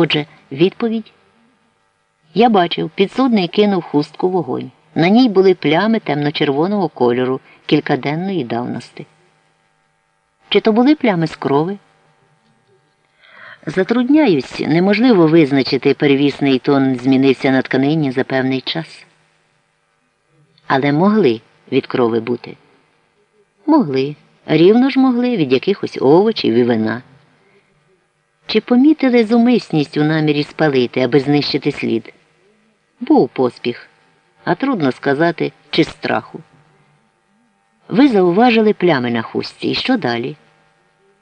Отже, відповідь. Я бачив, підсудний кинув хустку вогонь. На ній були плями темно-червоного кольору кількаденної давності. Чи то були плями з крови? Затрудняюсь, неможливо визначити, перевісний тон змінився на тканині за певний час. Але могли від крови бути. Могли, рівно ж могли від якихось овочів і вина. Чи помітили зумисність у намірі спалити, аби знищити слід? Був поспіх, а трудно сказати, чи страху. Ви зауважили плями на хустці. І що далі?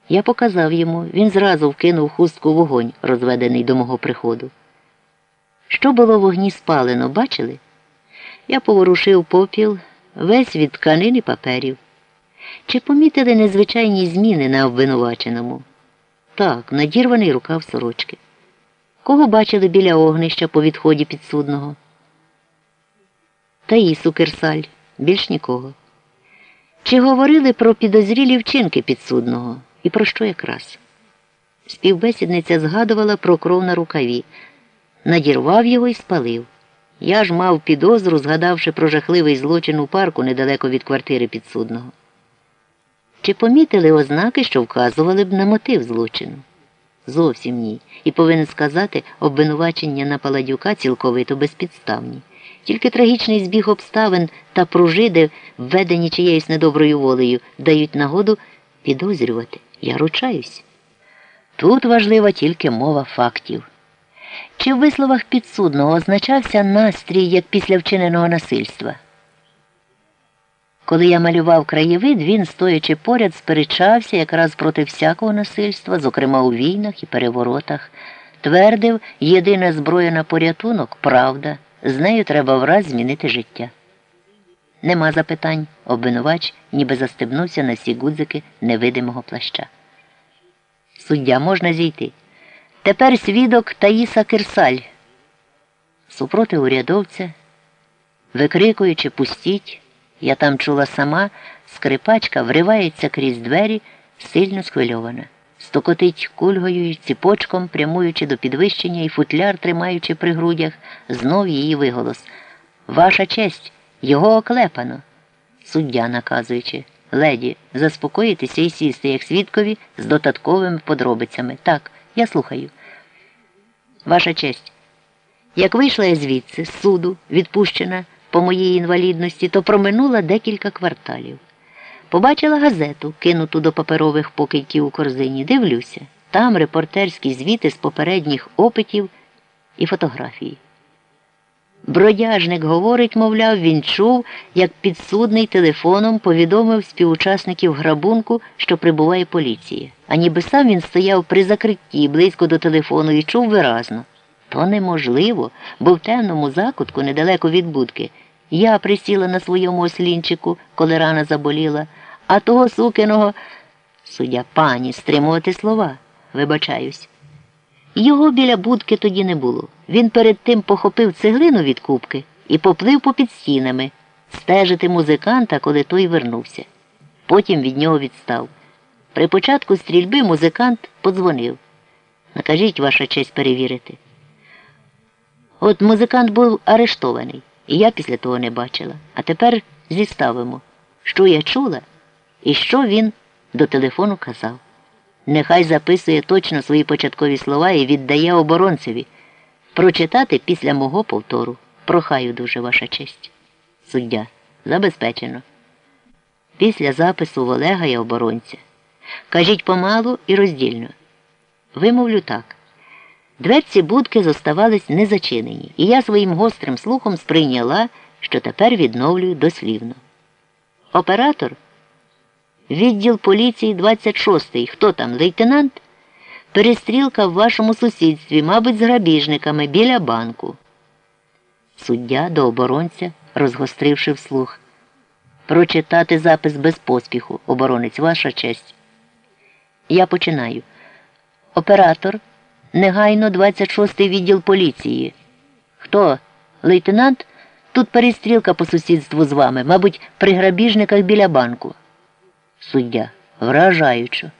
Я показав йому, він зразу вкинув хустку вогонь, розведений до мого приходу. Що було в вогні спалено, бачили? Я поворушив попіл весь від тканин і паперів. Чи помітили незвичайні зміни на обвинуваченому? Так, надірваний рукав сорочки. Кого бачили біля огнища по відході підсудного? Таїсу Кирсаль, більш нікого. Чи говорили про підозрілі вчинки підсудного? І про що якраз? Співбесідниця згадувала про кров на рукаві, надірвав його і спалив. Я ж мав підозру, згадавши про жахливий злочин у парку недалеко від квартири підсудного. Чи помітили ознаки, що вказували б на мотив злочину? Зовсім ні. І повинен сказати, обвинувачення на Паладюка цілковито безпідставні. Тільки трагічний збіг обставин та пружиди, введені чиєюсь недоброю волею, дають нагоду підозрювати. Я ручаюсь. Тут важлива тільки мова фактів. Чи в висловах підсудного означався настрій як після вчиненого насильства? Коли я малював краєвид, він, стоячи поряд, сперечався якраз проти всякого насильства, зокрема у війнах і переворотах, твердив, єдина зброя на порятунок правда, з нею треба враз змінити життя. Нема запитань, обвинувач ніби застебнувся на всі гудзики невидимого плаща. Суддя можна зійти. Тепер свідок Таїса Кирсаль. Супроти урядовця, викрикуючи пустіть. Я там чула сама, скрипачка вривається крізь двері, сильно схвильована, стокотить кульгою й ціпочком, прямуючи до підвищення і футляр, тримаючи при грудях, знов її виголос. Ваша честь, його оклепано. Суддя наказуючи. Леді, заспокоїтеся і сісти, як свідкові, з додатковими подробицями. Так, я слухаю. Ваша честь. Як вийшла я звідси, з суду, відпущена по моїй інвалідності, то проминула декілька кварталів. Побачила газету, кинуту до паперових покидьків у корзині. Дивлюся, там репортерські звіти з попередніх опитів і фотографії. Бродяжник говорить, мовляв, він чув, як підсудний телефоном повідомив співучасників грабунку, що прибуває поліція. А ніби сам він стояв при закритті близько до телефону і чув виразно. То неможливо, бо в темному закутку, недалеко від будки, я присіла на своєму ослінчику, коли рана заболіла, а того сукиного суддя пані стримувати слова, вибачаюсь. Його біля будки тоді не було. Він перед тим похопив цеглину від кубки і поплив попід стінами, стежити музиканта, коли той вернувся. Потім від нього відстав. При початку стрільби музикант подзвонив. Накажіть ваша честь перевірити. От музикант був арештований, і я після того не бачила. А тепер зіставимо, що я чула і що він до телефону казав. Нехай записує точно свої початкові слова і віддає оборонцеві. Прочитати після мого повтору. Прохаю дуже ваша честь. Суддя. Забезпечено. Після запису в Олега і оборонця. Кажіть помалу і роздільно. Вимовлю так. Дверці будки зоставались незачинені, і я своїм гострим слухом сприйняла, що тепер відновлюю дослівно. Оператор. Відділ поліції 26-й. Хто там, лейтенант? Перестрілка в вашому сусідстві, мабуть, з грабіжниками біля банку. Суддя до оборонця, розгостривши вслух. Прочитати запис без поспіху, оборонець, ваша честь. Я починаю. Оператор. Негайно 26-й відділ поліції. Хто? Лейтенант? Тут перестрілка по сусідству з вами, мабуть, при грабіжниках біля банку. Суддя. Вражаючо.